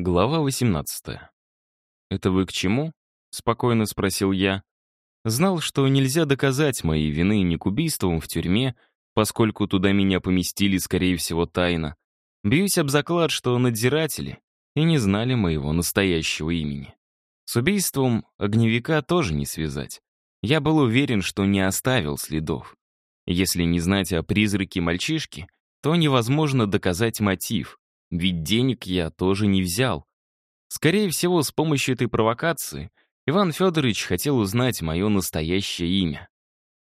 Глава 18. «Это вы к чему?» — спокойно спросил я. Знал, что нельзя доказать моей вины ни к убийствам в тюрьме, поскольку туда меня поместили, скорее всего, тайно. Бьюсь об заклад, что надзиратели и не знали моего настоящего имени. С убийством огневика тоже не связать. Я был уверен, что не оставил следов. Если не знать о призраке мальчишки, то невозможно доказать мотив. Ведь денег я тоже не взял. Скорее всего, с помощью этой провокации Иван Федорович хотел узнать мое настоящее имя.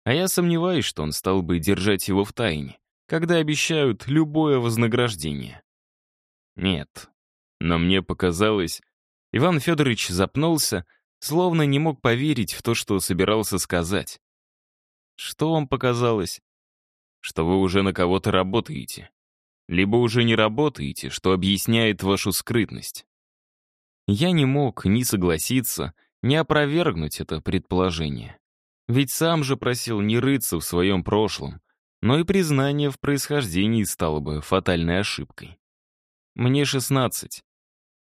А я сомневаюсь, что он стал бы держать его в тайне, когда обещают любое вознаграждение. Нет. Но мне показалось... Иван Федорович запнулся, словно не мог поверить в то, что собирался сказать. Что вам показалось? Что вы уже на кого-то работаете либо уже не работаете, что объясняет вашу скрытность. Я не мог ни согласиться, ни опровергнуть это предположение. Ведь сам же просил не рыться в своем прошлом, но и признание в происхождении стало бы фатальной ошибкой. Мне 16.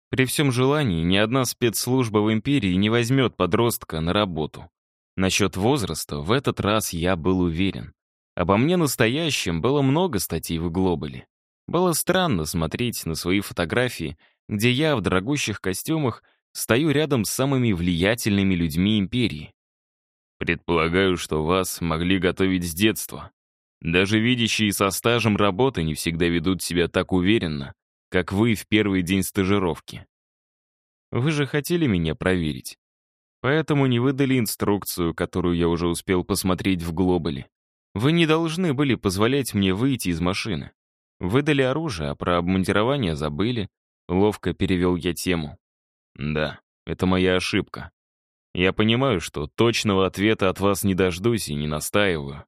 При всем желании ни одна спецслужба в империи не возьмет подростка на работу. Насчет возраста в этот раз я был уверен. Обо мне настоящем было много статей в Глобале. Было странно смотреть на свои фотографии, где я в дорогущих костюмах стою рядом с самыми влиятельными людьми империи. Предполагаю, что вас могли готовить с детства. Даже видящие со стажем работы не всегда ведут себя так уверенно, как вы в первый день стажировки. Вы же хотели меня проверить. Поэтому не выдали инструкцию, которую я уже успел посмотреть в Глобале. Вы не должны были позволять мне выйти из машины. Выдали оружие, а про обмундирование забыли. Ловко перевел я тему. Да, это моя ошибка. Я понимаю, что точного ответа от вас не дождусь и не настаиваю.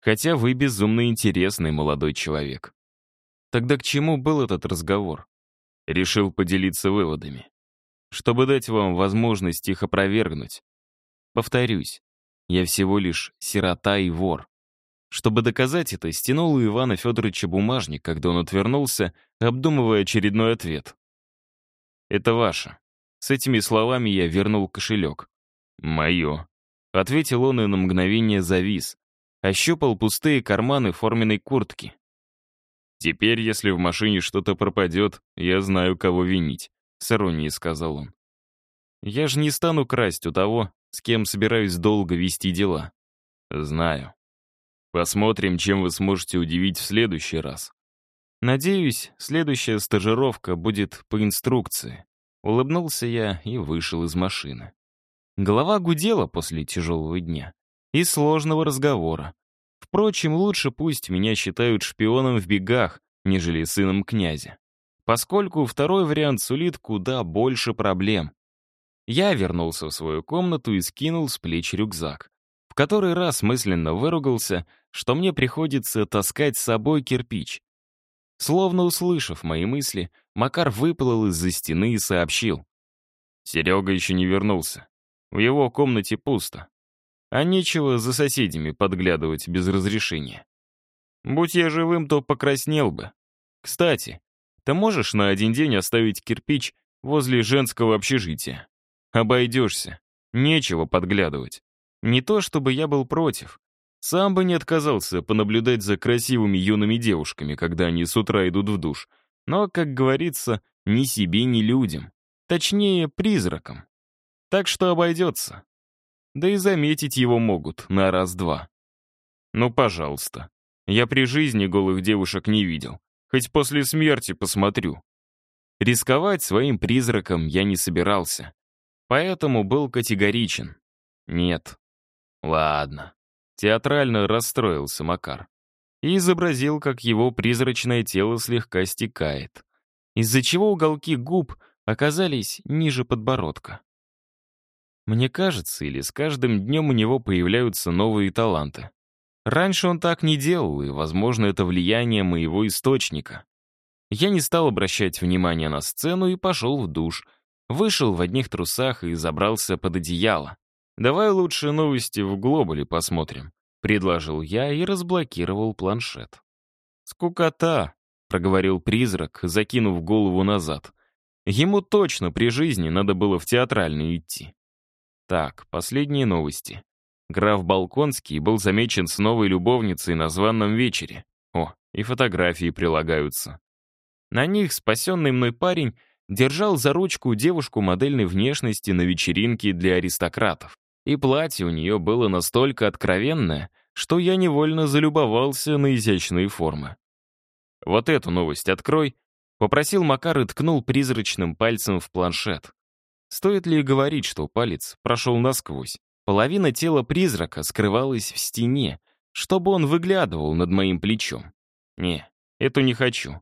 Хотя вы безумно интересный молодой человек. Тогда к чему был этот разговор? Решил поделиться выводами. Чтобы дать вам возможность их опровергнуть. Повторюсь, я всего лишь сирота и вор. Чтобы доказать это, стянул у Ивана Федоровича бумажник, когда он отвернулся, обдумывая очередной ответ. «Это ваше». С этими словами я вернул кошелек. «Мое», — ответил он и на мгновение завис. Ощупал пустые карманы форменной куртки. «Теперь, если в машине что-то пропадет, я знаю, кого винить», — с иронией сказал он. «Я же не стану красть у того, с кем собираюсь долго вести дела». «Знаю», Посмотрим, чем вы сможете удивить в следующий раз. Надеюсь, следующая стажировка будет по инструкции. Улыбнулся я и вышел из машины. Голова гудела после тяжелого дня и сложного разговора. Впрочем, лучше пусть меня считают шпионом в бегах, нежели сыном князя. Поскольку второй вариант сулит куда больше проблем. Я вернулся в свою комнату и скинул с плеч рюкзак который раз мысленно выругался, что мне приходится таскать с собой кирпич. Словно услышав мои мысли, Макар выплыл из-за стены и сообщил. Серега еще не вернулся. В его комнате пусто. А нечего за соседями подглядывать без разрешения. Будь я живым, то покраснел бы. Кстати, ты можешь на один день оставить кирпич возле женского общежития? Обойдешься. Нечего подглядывать. Не то чтобы я был против. Сам бы не отказался понаблюдать за красивыми юными девушками, когда они с утра идут в душ. Но, как говорится, ни себе, ни людям. Точнее, призракам. Так что обойдется. Да и заметить его могут на раз-два. Ну, пожалуйста. Я при жизни голых девушек не видел. Хоть после смерти посмотрю. Рисковать своим призраком я не собирался. Поэтому был категоричен. Нет, Ладно. Театрально расстроился Макар. И изобразил, как его призрачное тело слегка стекает, из-за чего уголки губ оказались ниже подбородка. Мне кажется, или с каждым днем у него появляются новые таланты. Раньше он так не делал, и, возможно, это влияние моего источника. Я не стал обращать внимания на сцену и пошел в душ. Вышел в одних трусах и забрался под одеяло. «Давай лучше новости в Глобале посмотрим», — предложил я и разблокировал планшет. «Скукота», — проговорил призрак, закинув голову назад. Ему точно при жизни надо было в театральный идти. Так, последние новости. Граф Балконский был замечен с новой любовницей на званном вечере. О, и фотографии прилагаются. На них спасенный мной парень держал за ручку девушку модельной внешности на вечеринке для аристократов. И платье у нее было настолько откровенное, что я невольно залюбовался на изящные формы. «Вот эту новость открой», — попросил Макар и ткнул призрачным пальцем в планшет. Стоит ли говорить, что палец прошел насквозь? Половина тела призрака скрывалась в стене, чтобы он выглядывал над моим плечом. Не, эту не хочу.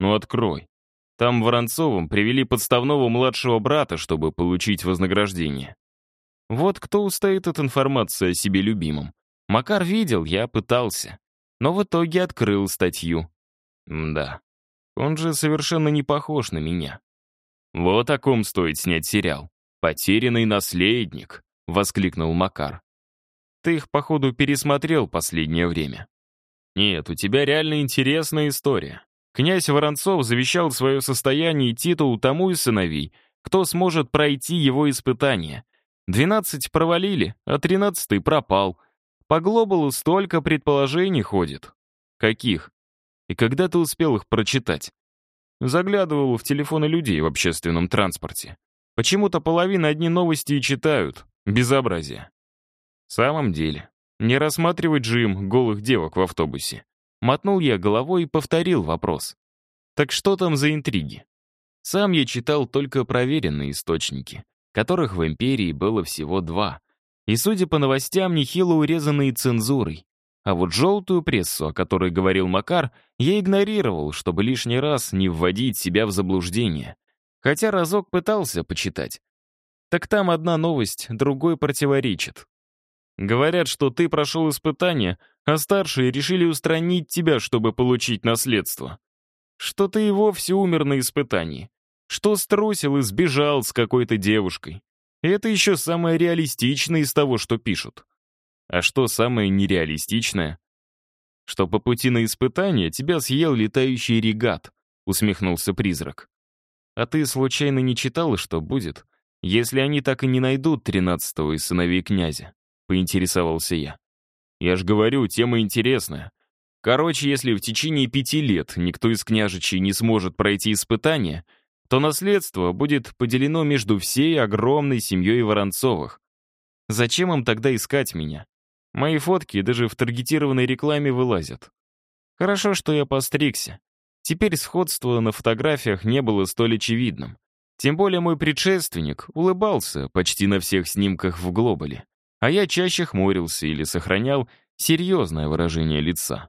Ну открой. Там Воронцовым привели подставного младшего брата, чтобы получить вознаграждение. Вот кто устоит от информации о себе любимом. Макар видел, я пытался. Но в итоге открыл статью. Да, он же совершенно не похож на меня. Вот о ком стоит снять сериал. «Потерянный наследник», — воскликнул Макар. «Ты их, походу, пересмотрел последнее время». «Нет, у тебя реально интересная история. Князь Воронцов завещал свое состояние и титул тому из сыновей, кто сможет пройти его испытание. Двенадцать провалили, а тринадцатый пропал. По глобалу столько предположений ходит. Каких? И когда ты успел их прочитать? Заглядывал в телефоны людей в общественном транспорте. Почему-то половина одни новости и читают. Безобразие. В самом деле, не рассматривать же им голых девок в автобусе. Мотнул я головой и повторил вопрос. Так что там за интриги? Сам я читал только проверенные источники, которых в империи было всего два. И, судя по новостям, нехило урезанные цензурой. А вот желтую прессу, о которой говорил Макар, я игнорировал, чтобы лишний раз не вводить себя в заблуждение. Хотя разок пытался почитать. Так там одна новость, другой противоречит. Говорят, что ты прошел испытание, а старшие решили устранить тебя, чтобы получить наследство. Что ты и вовсе умер на испытании. Что струсил и сбежал с какой-то девушкой. Это еще самое реалистичное из того, что пишут. А что самое нереалистичное? Что по пути на испытание тебя съел летающий регат, усмехнулся призрак. А ты случайно не читала, что будет, если они так и не найдут тринадцатого из сыновей князя? Поинтересовался я. Я ж говорю, тема интересная. Короче, если в течение пяти лет никто из княжичей не сможет пройти испытание, то наследство будет поделено между всей огромной семьей Воронцовых. Зачем им тогда искать меня? Мои фотки даже в таргетированной рекламе вылазят. Хорошо, что я постригся. Теперь сходство на фотографиях не было столь очевидным. Тем более мой предшественник улыбался почти на всех снимках в глобале, а я чаще хмурился или сохранял серьезное выражение лица.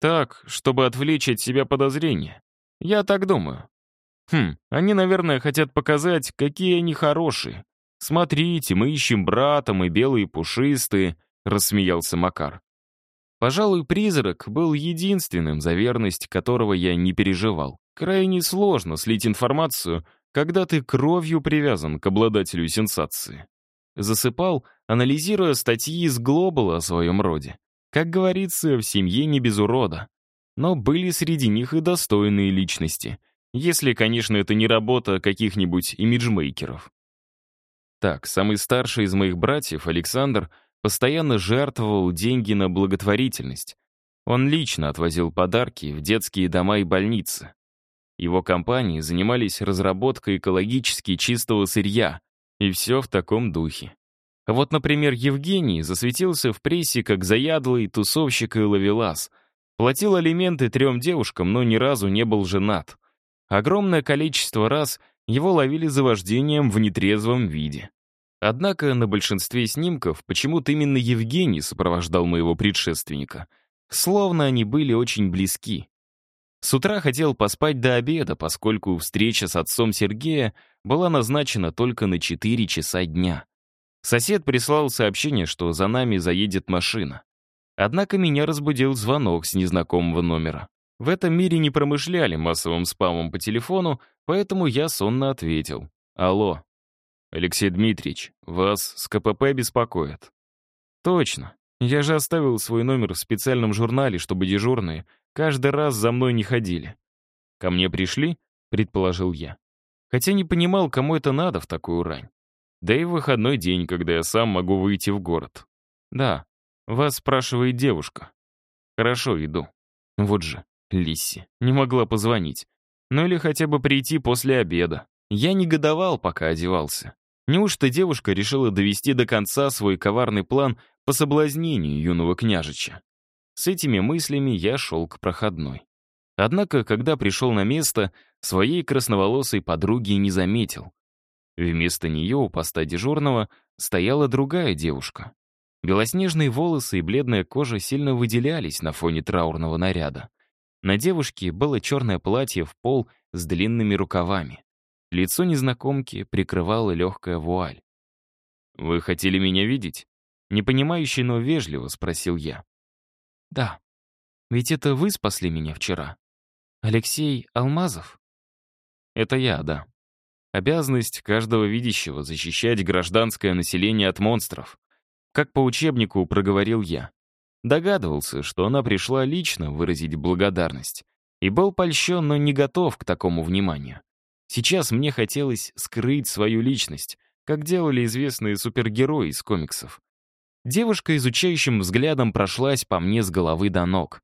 Так, чтобы отвлечь от себя подозрения. Я так думаю. Хм, они, наверное, хотят показать, какие они хорошие, «Смотрите, мы ищем брата, мы белые пушистые», — рассмеялся Макар. Пожалуй, призрак был единственным, за верность которого я не переживал. Крайне сложно слить информацию, когда ты кровью привязан к обладателю сенсации. Засыпал, анализируя статьи из Глобала о своем роде. Как говорится, в семье не без урода. Но были среди них и достойные личности. Если, конечно, это не работа каких-нибудь имиджмейкеров. Так, самый старший из моих братьев, Александр, постоянно жертвовал деньги на благотворительность. Он лично отвозил подарки в детские дома и больницы. Его компании занимались разработкой экологически чистого сырья, и все в таком духе. Вот, например, Евгений засветился в прессе как заядлый тусовщик и ловелас. Платил алименты трем девушкам, но ни разу не был женат. Огромное количество раз его ловили за вождением в нетрезвом виде. Однако на большинстве снимков почему-то именно Евгений сопровождал моего предшественника. Словно они были очень близки. С утра хотел поспать до обеда, поскольку встреча с отцом Сергея была назначена только на 4 часа дня. Сосед прислал сообщение, что за нами заедет машина. Однако меня разбудил звонок с незнакомого номера. В этом мире не промышляли массовым спамом по телефону, поэтому я сонно ответил. «Алло». «Алексей Дмитриевич, вас с КПП беспокоит». «Точно. Я же оставил свой номер в специальном журнале, чтобы дежурные каждый раз за мной не ходили. Ко мне пришли? — предположил я. Хотя не понимал, кому это надо в такую рань. Да и выходной день, когда я сам могу выйти в город. Да, вас спрашивает девушка. Хорошо, иду. Вот же, Лисси, не могла позвонить. Ну или хотя бы прийти после обеда. Я негодовал, пока одевался. Неужто девушка решила довести до конца свой коварный план по соблазнению юного княжича? С этими мыслями я шел к проходной. Однако, когда пришел на место, своей красноволосой подруги не заметил. Вместо нее у поста дежурного стояла другая девушка. Белоснежные волосы и бледная кожа сильно выделялись на фоне траурного наряда. На девушке было черное платье в пол с длинными рукавами. Лицо незнакомки прикрывала легкая вуаль. «Вы хотели меня видеть?» Непонимающе, но вежливо спросил я. «Да. Ведь это вы спасли меня вчера. Алексей Алмазов?» «Это я, да. Обязанность каждого видящего — защищать гражданское население от монстров. Как по учебнику проговорил я. Догадывался, что она пришла лично выразить благодарность. И был польщен, но не готов к такому вниманию. Сейчас мне хотелось скрыть свою личность, как делали известные супергерои из комиксов. Девушка изучающим взглядом прошлась по мне с головы до ног.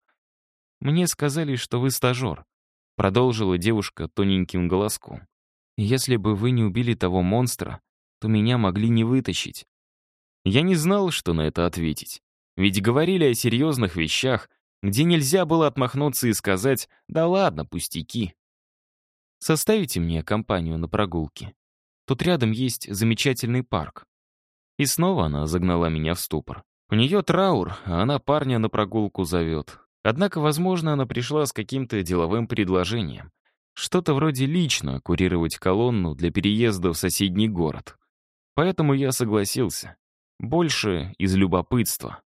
«Мне сказали, что вы стажер», — продолжила девушка тоненьким голоском. «Если бы вы не убили того монстра, то меня могли не вытащить». Я не знал, что на это ответить. Ведь говорили о серьезных вещах, где нельзя было отмахнуться и сказать «да ладно, пустяки». Составите мне компанию на прогулке. Тут рядом есть замечательный парк. И снова она загнала меня в ступор. У нее траур, а она парня на прогулку зовет. Однако, возможно, она пришла с каким-то деловым предложением. Что-то вроде лично курировать колонну для переезда в соседний город. Поэтому я согласился. Больше из любопытства.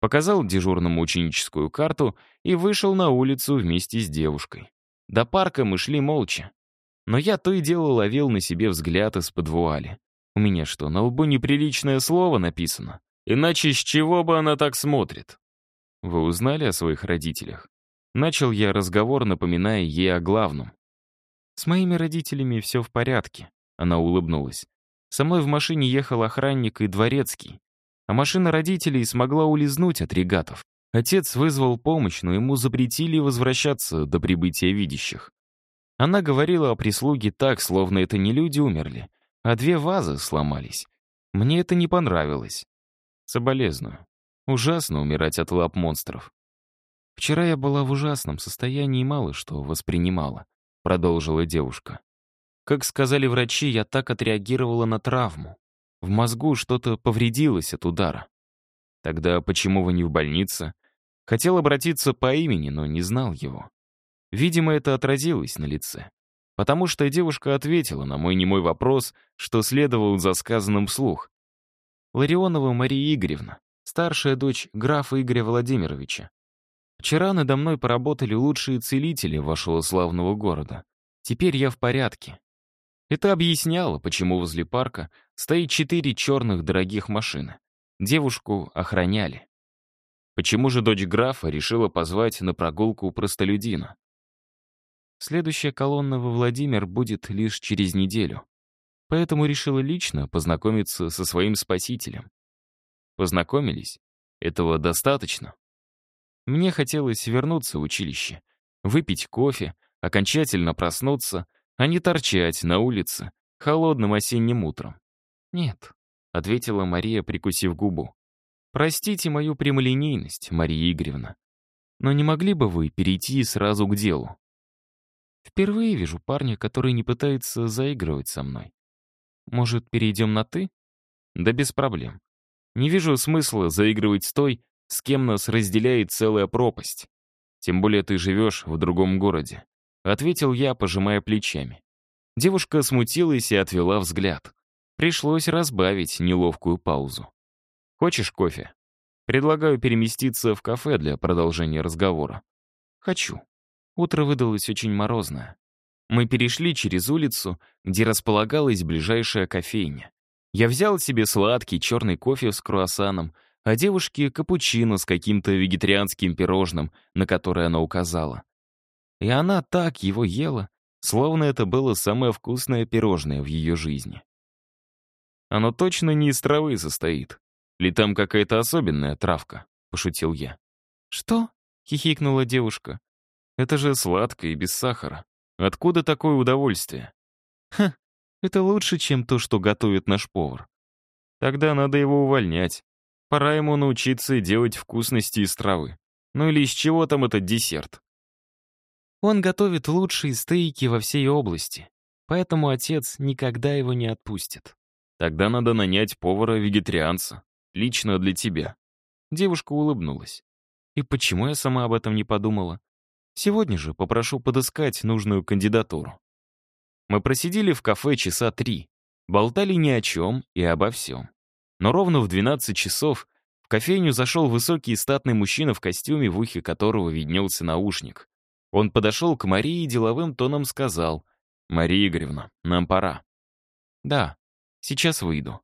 Показал дежурному ученическую карту и вышел на улицу вместе с девушкой. До парка мы шли молча. Но я то и дело ловил на себе взгляд из-под вуали. У меня что, на лбу неприличное слово написано? Иначе с чего бы она так смотрит? Вы узнали о своих родителях? Начал я разговор, напоминая ей о главном. С моими родителями все в порядке. Она улыбнулась. Со мной в машине ехал охранник и дворецкий. А машина родителей смогла улизнуть от регатов. Отец вызвал помощь, но ему запретили возвращаться до прибытия видящих. Она говорила о прислуге так, словно это не люди умерли, а две вазы сломались. Мне это не понравилось. Соболезную. Ужасно умирать от лап монстров. «Вчера я была в ужасном состоянии и мало что воспринимала», — продолжила девушка. «Как сказали врачи, я так отреагировала на травму. В мозгу что-то повредилось от удара. Тогда почему вы не в больнице? Хотел обратиться по имени, но не знал его. Видимо, это отразилось на лице. Потому что девушка ответила на мой немой вопрос, что следовал за сказанным вслух. Ларионова Мария Игоревна, старшая дочь графа Игоря Владимировича. Вчера надо мной поработали лучшие целители вашего славного города. Теперь я в порядке. Это объясняло, почему возле парка стоит четыре черных дорогих машины. Девушку охраняли. Почему же дочь графа решила позвать на прогулку простолюдина? Следующая колонна во Владимир будет лишь через неделю. Поэтому решила лично познакомиться со своим спасителем. Познакомились? Этого достаточно? Мне хотелось вернуться в училище, выпить кофе, окончательно проснуться, а не торчать на улице холодным осенним утром. «Нет», — ответила Мария, прикусив губу. Простите мою прямолинейность, Мария Игоревна. Но не могли бы вы перейти сразу к делу? Впервые вижу парня, который не пытается заигрывать со мной. Может, перейдем на «ты»? Да без проблем. Не вижу смысла заигрывать с той, с кем нас разделяет целая пропасть. Тем более ты живешь в другом городе. Ответил я, пожимая плечами. Девушка смутилась и отвела взгляд. Пришлось разбавить неловкую паузу. Хочешь кофе? Предлагаю переместиться в кафе для продолжения разговора. Хочу. Утро выдалось очень морозное. Мы перешли через улицу, где располагалась ближайшая кофейня. Я взял себе сладкий черный кофе с круассаном, а девушке — капучино с каким-то вегетарианским пирожным, на которое она указала. И она так его ела, словно это было самое вкусное пирожное в ее жизни. «Оно точно не из травы состоит. Или там какая-то особенная травка?» — пошутил я. «Что?» — хихикнула девушка. «Это же сладко и без сахара. Откуда такое удовольствие?» «Ха, это лучше, чем то, что готовит наш повар. Тогда надо его увольнять. Пора ему научиться делать вкусности из травы. Ну или из чего там этот десерт?» Он готовит лучшие стейки во всей области, поэтому отец никогда его не отпустит. Тогда надо нанять повара-вегетарианца. Лично для тебя. Девушка улыбнулась. И почему я сама об этом не подумала? Сегодня же попрошу подыскать нужную кандидатуру. Мы просидели в кафе часа три, болтали ни о чем и обо всем. Но ровно в 12 часов в кофейню зашел высокий статный мужчина в костюме, в ухе которого виднелся наушник. Он подошел к Марии и деловым тоном сказал, «Мария Игоревна, нам пора». «Да, сейчас выйду».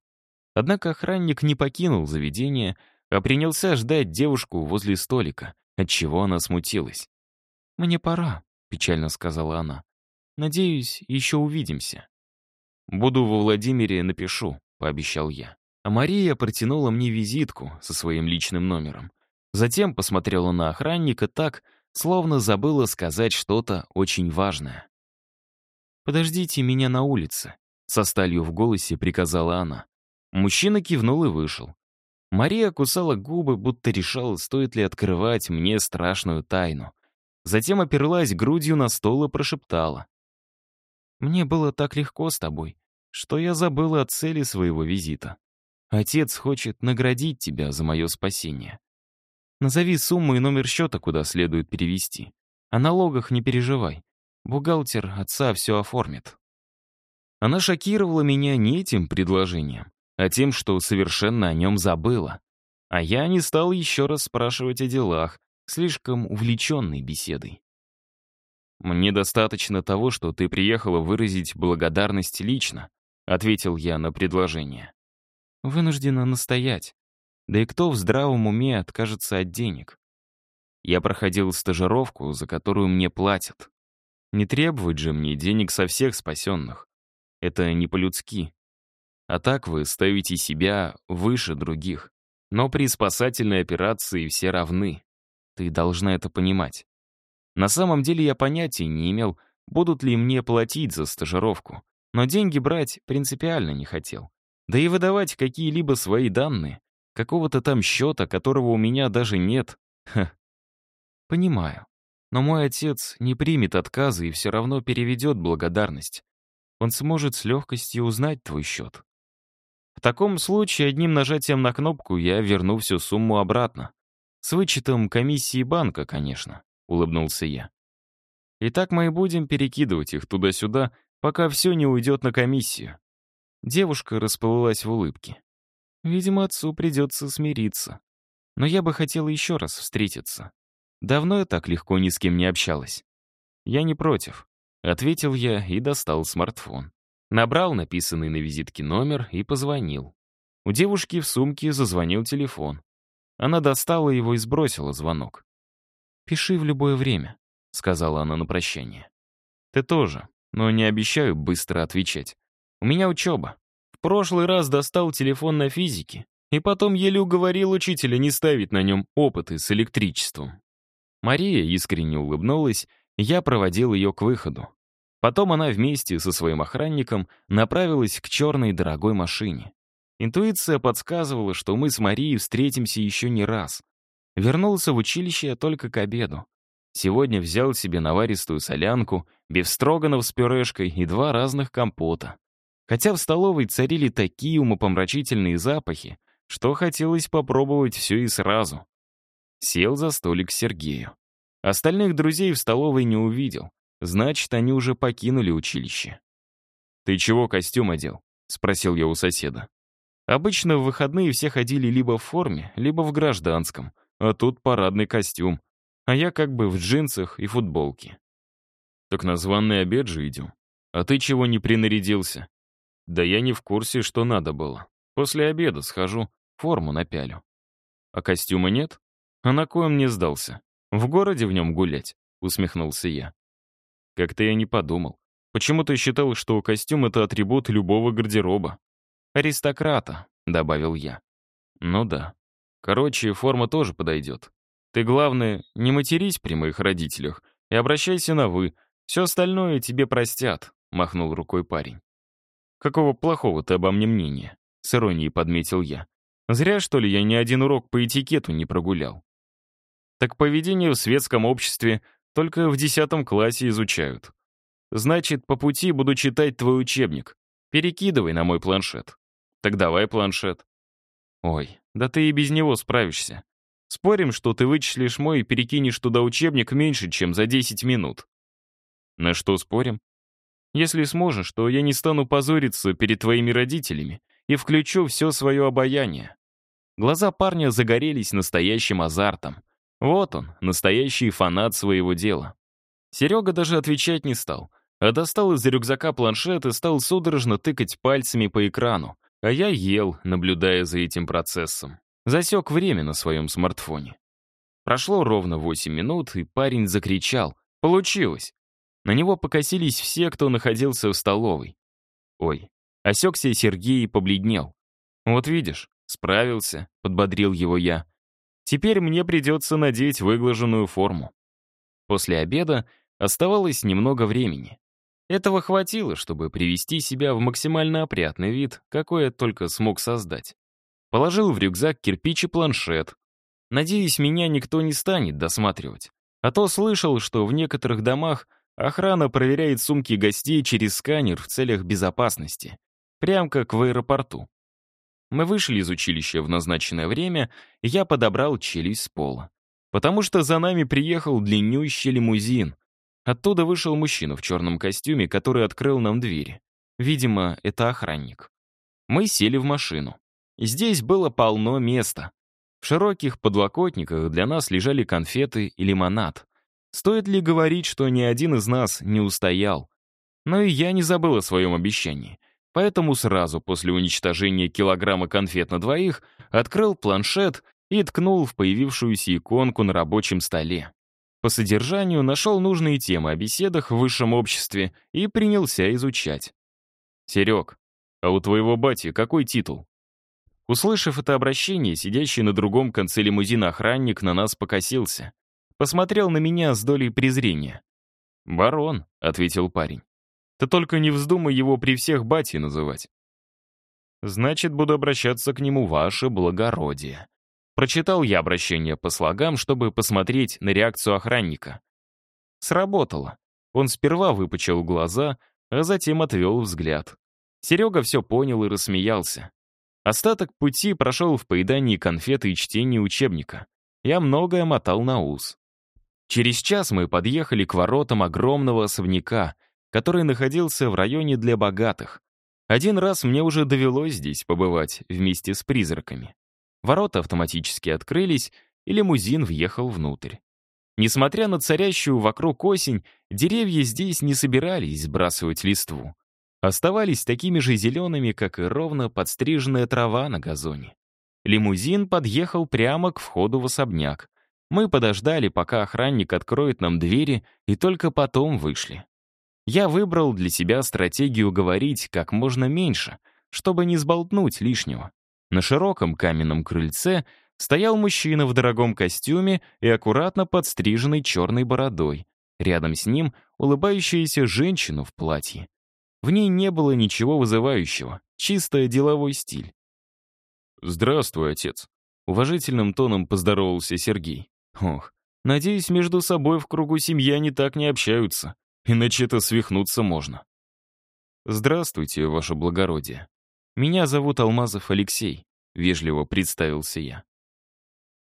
Однако охранник не покинул заведение, а принялся ждать девушку возле столика, отчего она смутилась. «Мне пора», — печально сказала она. «Надеюсь, еще увидимся». «Буду во Владимире, напишу», — пообещал я. А Мария протянула мне визитку со своим личным номером. Затем посмотрела на охранника так, словно забыла сказать что-то очень важное. «Подождите меня на улице», — со сталью в голосе приказала она. Мужчина кивнул и вышел. Мария кусала губы, будто решала, стоит ли открывать мне страшную тайну. Затем оперлась грудью на стол и прошептала. «Мне было так легко с тобой, что я забыла о цели своего визита. Отец хочет наградить тебя за мое спасение. Назови сумму и номер счета, куда следует перевести. О налогах не переживай. Бухгалтер отца все оформит. Она шокировала меня не этим предложением, а тем, что совершенно о нем забыла. А я не стал еще раз спрашивать о делах, слишком увлеченной беседой. «Мне достаточно того, что ты приехала выразить благодарность лично», ответил я на предложение. «Вынуждена настоять. Да и кто в здравом уме откажется от денег? Я проходил стажировку, за которую мне платят. Не требовать же мне денег со всех спасенных. Это не по-людски. А так вы ставите себя выше других. Но при спасательной операции все равны. Ты должна это понимать. На самом деле я понятия не имел, будут ли мне платить за стажировку. Но деньги брать принципиально не хотел. Да и выдавать какие-либо свои данные Какого-то там счета, которого у меня даже нет. Ха. Понимаю. Но мой отец не примет отказа и все равно переведет благодарность. Он сможет с легкостью узнать твой счет. В таком случае одним нажатием на кнопку я верну всю сумму обратно. С вычетом комиссии банка, конечно, улыбнулся я. И так мы будем перекидывать их туда-сюда, пока все не уйдет на комиссию. Девушка расплылась в улыбке. Видимо, отцу придется смириться. Но я бы хотела еще раз встретиться. Давно я так легко ни с кем не общалась. Я не против. Ответил я и достал смартфон. Набрал написанный на визитке номер и позвонил. У девушки в сумке зазвонил телефон. Она достала его и сбросила звонок. «Пиши в любое время», — сказала она на прощание. «Ты тоже, но не обещаю быстро отвечать. У меня учеба прошлый раз достал телефон на физике и потом еле уговорил учителя не ставить на нем опыты с электричеством. Мария искренне улыбнулась, я проводил ее к выходу. Потом она вместе со своим охранником направилась к черной дорогой машине. Интуиция подсказывала, что мы с Марией встретимся еще не раз. Вернулся в училище только к обеду. Сегодня взял себе наваристую солянку, бифстроганов с пюрешкой и два разных компота. Хотя в столовой царили такие умопомрачительные запахи, что хотелось попробовать все и сразу. Сел за столик Сергею. Остальных друзей в столовой не увидел. Значит, они уже покинули училище. «Ты чего костюм одел?» — спросил я у соседа. Обычно в выходные все ходили либо в форме, либо в гражданском, а тут парадный костюм, а я как бы в джинсах и футболке. «Так на званый обед же идем. А ты чего не принарядился?» Да я не в курсе, что надо было. После обеда схожу, форму напялю. А костюма нет? А на он мне сдался? В городе в нем гулять? Усмехнулся я. Как-то я не подумал. Почему ты считал, что костюм — это атрибут любого гардероба? Аристократа, добавил я. Ну да. Короче, форма тоже подойдет. Ты, главное, не матерись при моих родителях и обращайся на «вы». Все остальное тебе простят», — махнул рукой парень. «Какого плохого ты обо мне мнения?» — с иронией подметил я. «Зря, что ли, я ни один урок по этикету не прогулял». «Так поведение в светском обществе только в десятом классе изучают. Значит, по пути буду читать твой учебник. Перекидывай на мой планшет. Так давай планшет. Ой, да ты и без него справишься. Спорим, что ты вычислишь мой и перекинешь туда учебник меньше, чем за 10 минут. На что спорим? Если сможешь, то я не стану позориться перед твоими родителями и включу все свое обаяние. Глаза парня загорелись настоящим азартом. Вот он, настоящий фанат своего дела. Серега даже отвечать не стал, а достал из рюкзака планшет и стал судорожно тыкать пальцами по экрану, а я ел, наблюдая за этим процессом. Засек время на своем смартфоне. Прошло ровно 8 минут, и парень закричал. «Получилось!» На него покосились все, кто находился в столовой. Ой, осекся Сергей и побледнел. «Вот видишь, справился», — подбодрил его я. «Теперь мне придется надеть выглаженную форму». После обеда оставалось немного времени. Этого хватило, чтобы привести себя в максимально опрятный вид, какой я только смог создать. Положил в рюкзак кирпич и планшет. Надеюсь, меня никто не станет досматривать. А то слышал, что в некоторых домах охрана проверяет сумки гостей через сканер в целях безопасности. Прям как в аэропорту. Мы вышли из училища в назначенное время, и я подобрал челюсть с пола. Потому что за нами приехал длиннющий лимузин — Оттуда вышел мужчина в черном костюме, который открыл нам двери. Видимо, это охранник. Мы сели в машину. Здесь было полно места. В широких подлокотниках для нас лежали конфеты и лимонад. Стоит ли говорить, что ни один из нас не устоял? Но и я не забыл о своем обещании. Поэтому сразу после уничтожения килограмма конфет на двоих открыл планшет и ткнул в появившуюся иконку на рабочем столе. По содержанию нашел нужные темы о беседах в высшем обществе и принялся изучать. «Серег, а у твоего бати какой титул?» Услышав это обращение, сидящий на другом конце лимузина охранник на нас покосился. Посмотрел на меня с долей презрения. «Барон», — ответил парень. «Ты только не вздумай его при всех бати называть». «Значит, буду обращаться к нему, ваше благородие», Прочитал я обращение по слогам, чтобы посмотреть на реакцию охранника. Сработало. Он сперва выпучил глаза, а затем отвел взгляд. Серега все понял и рассмеялся. Остаток пути прошел в поедании конфеты и чтении учебника. Я многое мотал на ус. Через час мы подъехали к воротам огромного особняка, который находился в районе для богатых. Один раз мне уже довелось здесь побывать вместе с призраками. Ворота автоматически открылись, и лимузин въехал внутрь. Несмотря на царящую вокруг осень, деревья здесь не собирались сбрасывать листву. Оставались такими же зелеными, как и ровно подстриженная трава на газоне. Лимузин подъехал прямо к входу в особняк. Мы подождали, пока охранник откроет нам двери, и только потом вышли. Я выбрал для себя стратегию говорить как можно меньше, чтобы не сболтнуть лишнего. На широком каменном крыльце стоял мужчина в дорогом костюме и аккуратно подстриженной черной бородой. Рядом с ним улыбающаяся женщина в платье. В ней не было ничего вызывающего, чисто деловой стиль. «Здравствуй, отец», — уважительным тоном поздоровался Сергей. «Ох, надеюсь, между собой в кругу семьи они так не общаются, иначе это свихнуться можно». «Здравствуйте, ваше благородие», «Меня зовут Алмазов Алексей», — вежливо представился я.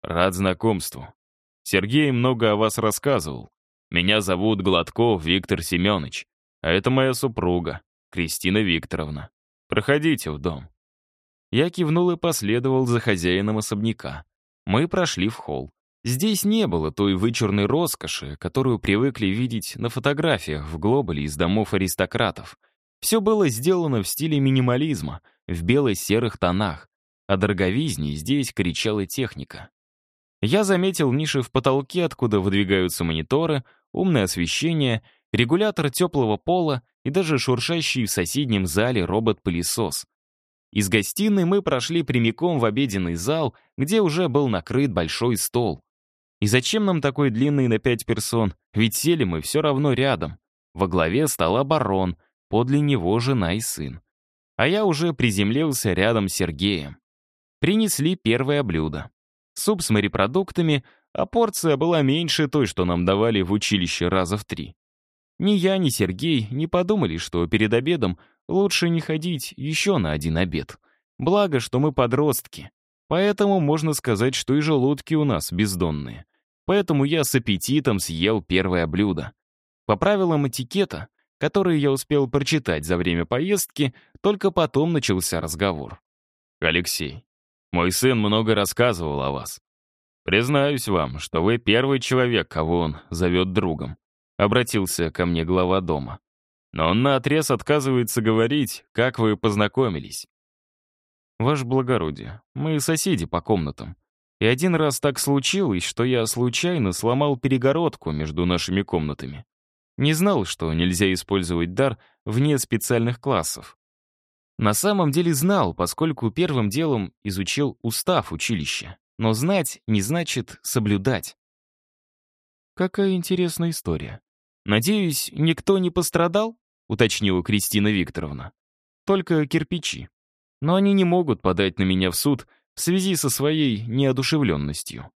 «Рад знакомству. Сергей много о вас рассказывал. Меня зовут Гладков Виктор Семенович, а это моя супруга, Кристина Викторовна. Проходите в дом». Я кивнул и последовал за хозяином особняка. Мы прошли в холл. Здесь не было той вычурной роскоши, которую привыкли видеть на фотографиях в глобале из домов аристократов — все было сделано в стиле минимализма, в бело-серых тонах, а дороговизне здесь кричала техника. Я заметил ниши в потолке, откуда выдвигаются мониторы, умное освещение регулятор теплого пола и даже шуршащий в соседнем зале робот-пылесос. Из гостиной мы прошли прямиком в обеденный зал, где уже был накрыт большой стол. И зачем нам такой длинный на пять персон? Ведь сели мы все равно рядом. Во главе стола барон, подле него жена и сын. А я уже приземлился рядом с Сергеем. Принесли первое блюдо. Суп с морепродуктами, а порция была меньше той, что нам давали в училище раза в три. Ни я, ни Сергей не подумали, что перед обедом лучше не ходить еще на один обед. Благо, что мы подростки. Поэтому можно сказать, что и желудки у нас бездонные. Поэтому я с аппетитом съел первое блюдо. По правилам этикета, которые я успел прочитать за время поездки, только потом начался разговор. «Алексей, мой сын много рассказывал о вас. Признаюсь вам, что вы первый человек, кого он зовет другом», обратился ко мне глава дома. «Но он наотрез отказывается говорить, как вы познакомились». «Ваше благородие, мы соседи по комнатам. И один раз так случилось, что я случайно сломал перегородку между нашими комнатами. Не знал, что нельзя использовать дар вне специальных классов. На самом деле знал, поскольку первым делом изучил устав училища. Но знать не значит соблюдать. Какая интересная история. Надеюсь, никто не пострадал? Уточнила Кристина Викторовна. Только кирпичи. Но они не могут подать на меня в суд в связи со своей неодушевленностью.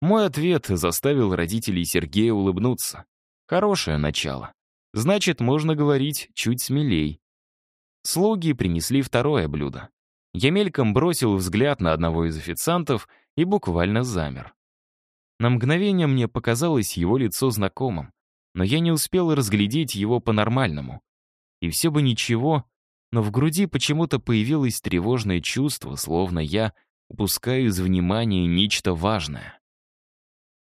Мой ответ заставил родителей Сергея улыбнуться. Хорошее начало. Значит, можно говорить чуть смелей. Слуги принесли второе блюдо. Я мельком бросил взгляд на одного из официантов и буквально замер. На мгновение мне показалось его лицо знакомым, но я не успел разглядеть его по-нормальному. И все бы ничего, но в груди почему-то появилось тревожное чувство, словно я упускаю из внимания нечто важное.